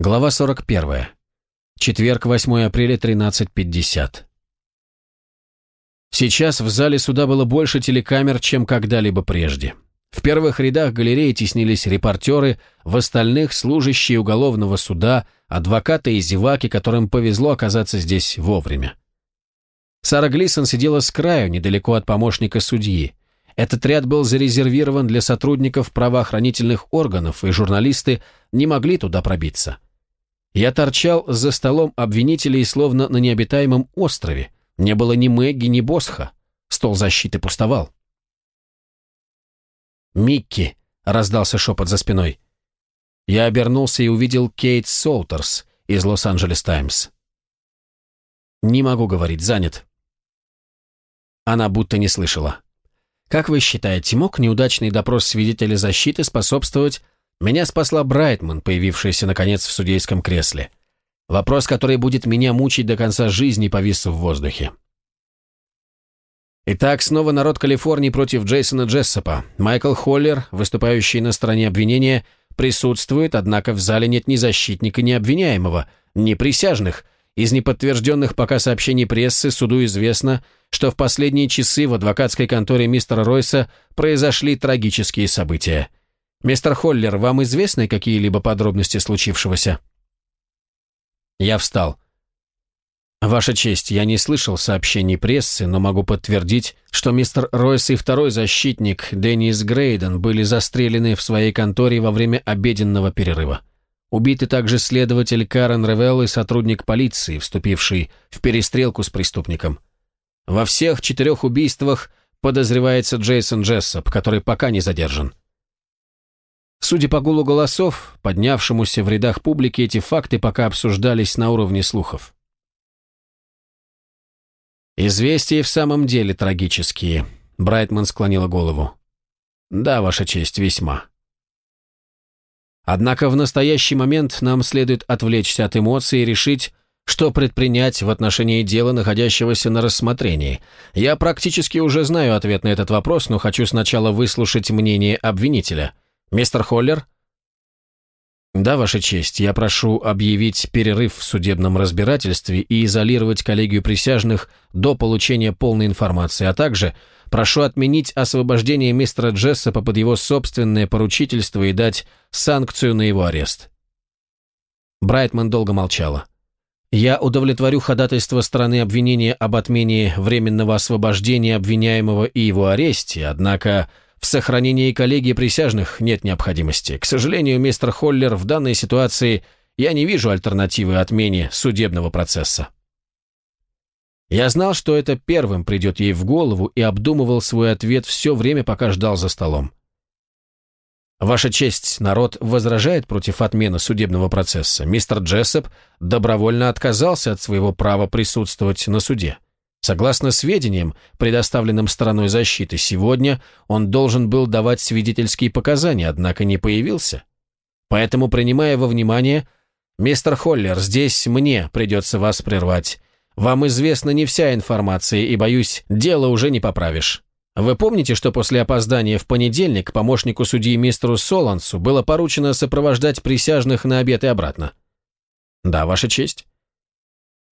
Глава 41. Четверг, 8 апреля, 13.50. Сейчас в зале суда было больше телекамер, чем когда-либо прежде. В первых рядах галереи теснились репортеры, в остальных – служащие уголовного суда, адвокаты и зеваки, которым повезло оказаться здесь вовремя. Сара Глисон сидела с краю, недалеко от помощника судьи. Этот ряд был зарезервирован для сотрудников правоохранительных органов, и журналисты не могли туда пробиться. Я торчал за столом обвинителей, словно на необитаемом острове. Не было ни Мэгги, ни Босха. Стол защиты пустовал. «Микки!» — раздался шепот за спиной. Я обернулся и увидел Кейт Солтерс из «Лос-Анджелес Таймс». «Не могу говорить, занят». Она будто не слышала. Как вы считаете, мог неудачный допрос свидетеля защиты способствовать... Меня спасла Брайтман, появившаяся, наконец, в судейском кресле. Вопрос, который будет меня мучить до конца жизни, повис в воздухе. Итак, снова народ Калифорнии против Джейсона Джессопа. Майкл Холлер, выступающий на стороне обвинения, присутствует, однако в зале нет ни защитника, ни обвиняемого, ни присяжных – из неподтвержденных пока сообщений прессы суду известно, что в последние часы в адвокатской конторе мистера Ройса произошли трагические события. Мистер Холлер, вам известны какие-либо подробности случившегося? Я встал. Ваша честь, я не слышал сообщений прессы, но могу подтвердить, что мистер Ройс и второй защитник Деннис Грейден были застрелены в своей конторе во время обеденного перерыва. Убиты также следователь Карен Ревелл и сотрудник полиции, вступивший в перестрелку с преступником. Во всех четырех убийствах подозревается Джейсон Джессоп, который пока не задержан. Судя по гулу голосов, поднявшемуся в рядах публики, эти факты пока обсуждались на уровне слухов. «Известия в самом деле трагические», — Брайтман склонила голову. «Да, Ваша честь, весьма». Однако в настоящий момент нам следует отвлечься от эмоций и решить, что предпринять в отношении дела, находящегося на рассмотрении. Я практически уже знаю ответ на этот вопрос, но хочу сначала выслушать мнение обвинителя. Мистер Холлер? Да, Ваша честь, я прошу объявить перерыв в судебном разбирательстве и изолировать коллегию присяжных до получения полной информации, а также Прошу отменить освобождение мистера Джессопа под его собственное поручительство и дать санкцию на его арест». Брайтман долго молчала. «Я удовлетворю ходатайство стороны обвинения об отмене временного освобождения обвиняемого и его аресте, однако в сохранении коллегии присяжных нет необходимости. К сожалению, мистер Холлер, в данной ситуации я не вижу альтернативы отмене судебного процесса». Я знал, что это первым придет ей в голову и обдумывал свой ответ все время, пока ждал за столом. Ваша честь, народ возражает против отмены судебного процесса. Мистер Джессоп добровольно отказался от своего права присутствовать на суде. Согласно сведениям, предоставленным стороной защиты, сегодня он должен был давать свидетельские показания, однако не появился. Поэтому, принимая во внимание, мистер Холлер, здесь мне придется вас прервать. Вам известна не вся информация, и, боюсь, дело уже не поправишь. Вы помните, что после опоздания в понедельник помощнику судьи мистеру Солансу было поручено сопровождать присяжных на обед и обратно? Да, Ваша честь.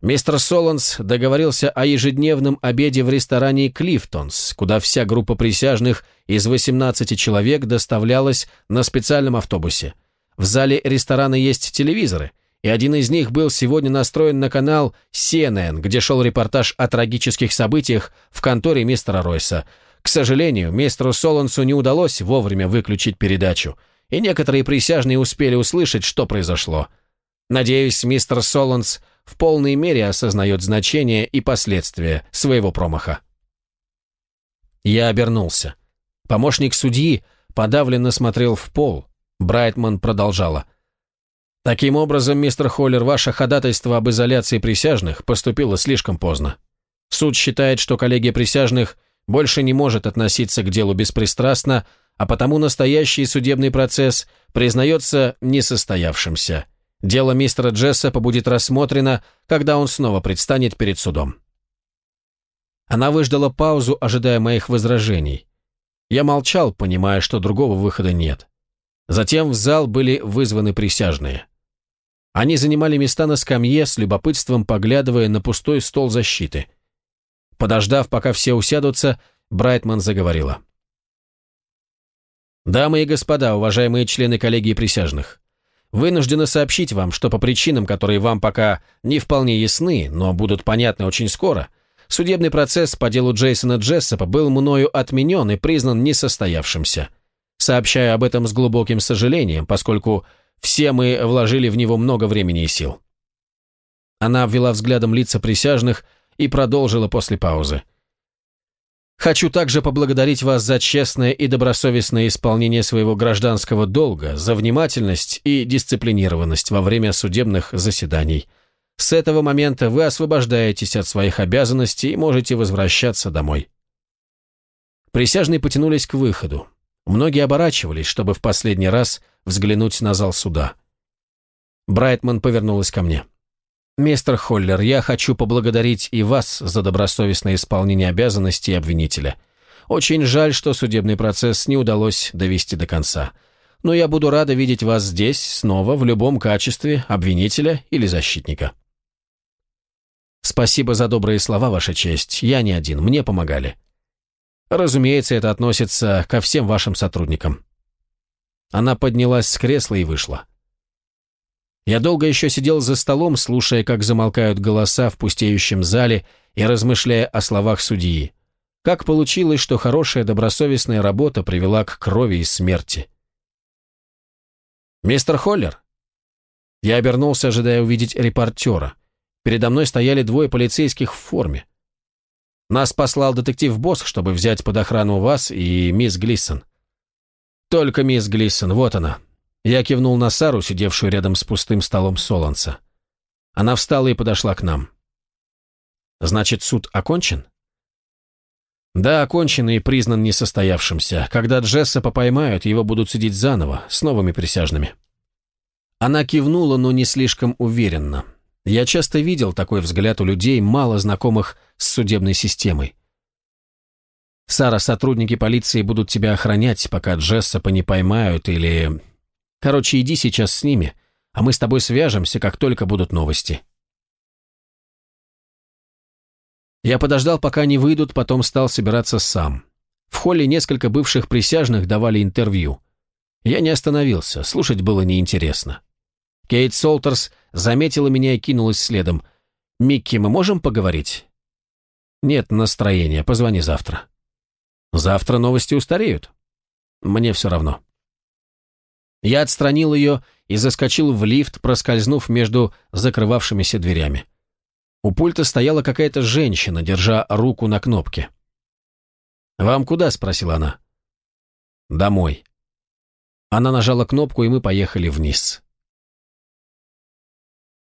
Мистер Соланс договорился о ежедневном обеде в ресторане «Клифтонс», куда вся группа присяжных из 18 человек доставлялась на специальном автобусе. В зале ресторана есть телевизоры – и один из них был сегодня настроен на канал CNN, где шел репортаж о трагических событиях в конторе мистера Ройса. К сожалению, мистеру Солансу не удалось вовремя выключить передачу, и некоторые присяжные успели услышать, что произошло. Надеюсь, мистер Соланс в полной мере осознает значение и последствия своего промаха. Я обернулся. Помощник судьи подавленно смотрел в пол. Брайтман продолжала – Таким образом, мистер Холлер, ваше ходатайство об изоляции присяжных поступило слишком поздно. Суд считает, что коллегия присяжных больше не может относиться к делу беспристрастно, а потому настоящий судебный процесс признается несостоявшимся. Дело мистера Джессопа будет рассмотрено, когда он снова предстанет перед судом. Она выждала паузу, ожидая моих возражений. Я молчал, понимая, что другого выхода нет. Затем в зал были вызваны присяжные. Они занимали места на скамье, с любопытством поглядывая на пустой стол защиты. Подождав, пока все усядутся, Брайтман заговорила. «Дамы и господа, уважаемые члены коллегии присяжных, вынуждены сообщить вам, что по причинам, которые вам пока не вполне ясны, но будут понятны очень скоро, судебный процесс по делу Джейсона Джессопа был мною отменен и признан несостоявшимся. Сообщаю об этом с глубоким сожалением, поскольку все мы вложили в него много времени и сил. Она обвела взглядом лица присяжных и продолжила после паузы. Хочу также поблагодарить вас за честное и добросовестное исполнение своего гражданского долга, за внимательность и дисциплинированность во время судебных заседаний. С этого момента вы освобождаетесь от своих обязанностей и можете возвращаться домой. Присяжные потянулись к выходу. Многие оборачивались, чтобы в последний раз взглянуть на зал суда. Брайтман повернулась ко мне. «Мистер Холлер, я хочу поблагодарить и вас за добросовестное исполнение обязанностей обвинителя. Очень жаль, что судебный процесс не удалось довести до конца. Но я буду рада видеть вас здесь снова в любом качестве обвинителя или защитника». «Спасибо за добрые слова, Ваша честь. Я не один, мне помогали». «Разумеется, это относится ко всем вашим сотрудникам». Она поднялась с кресла и вышла. Я долго еще сидел за столом, слушая, как замолкают голоса в пустеющем зале и размышляя о словах судьи. Как получилось, что хорошая добросовестная работа привела к крови и смерти? «Мистер Холлер?» Я обернулся, ожидая увидеть репортера. Передо мной стояли двое полицейских в форме. Нас послал детектив Босс, чтобы взять под охрану вас и мисс Глиссон. «Только мисс Глиссон, вот она». Я кивнул на Сару, сидевшую рядом с пустым столом Солонца. Она встала и подошла к нам. «Значит, суд окончен?» «Да, окончен и признан несостоявшимся. Когда Джессопа поймают, его будут судить заново, с новыми присяжными». Она кивнула, но не слишком уверенно. Я часто видел такой взгляд у людей, мало знакомых с судебной системой. Сара, сотрудники полиции будут тебя охранять, пока Джессопа не поймают или... Короче, иди сейчас с ними, а мы с тобой свяжемся, как только будут новости. Я подождал, пока не выйдут, потом стал собираться сам. В холле несколько бывших присяжных давали интервью. Я не остановился, слушать было неинтересно. Кейт Солтерс заметила меня и кинулась следом. «Микки, мы можем поговорить?» «Нет настроения, позвони завтра». Завтра новости устареют. Мне все равно. Я отстранил ее и заскочил в лифт, проскользнув между закрывавшимися дверями. У пульта стояла какая-то женщина, держа руку на кнопке. «Вам куда?» – спросила она. «Домой». Она нажала кнопку, и мы поехали вниз.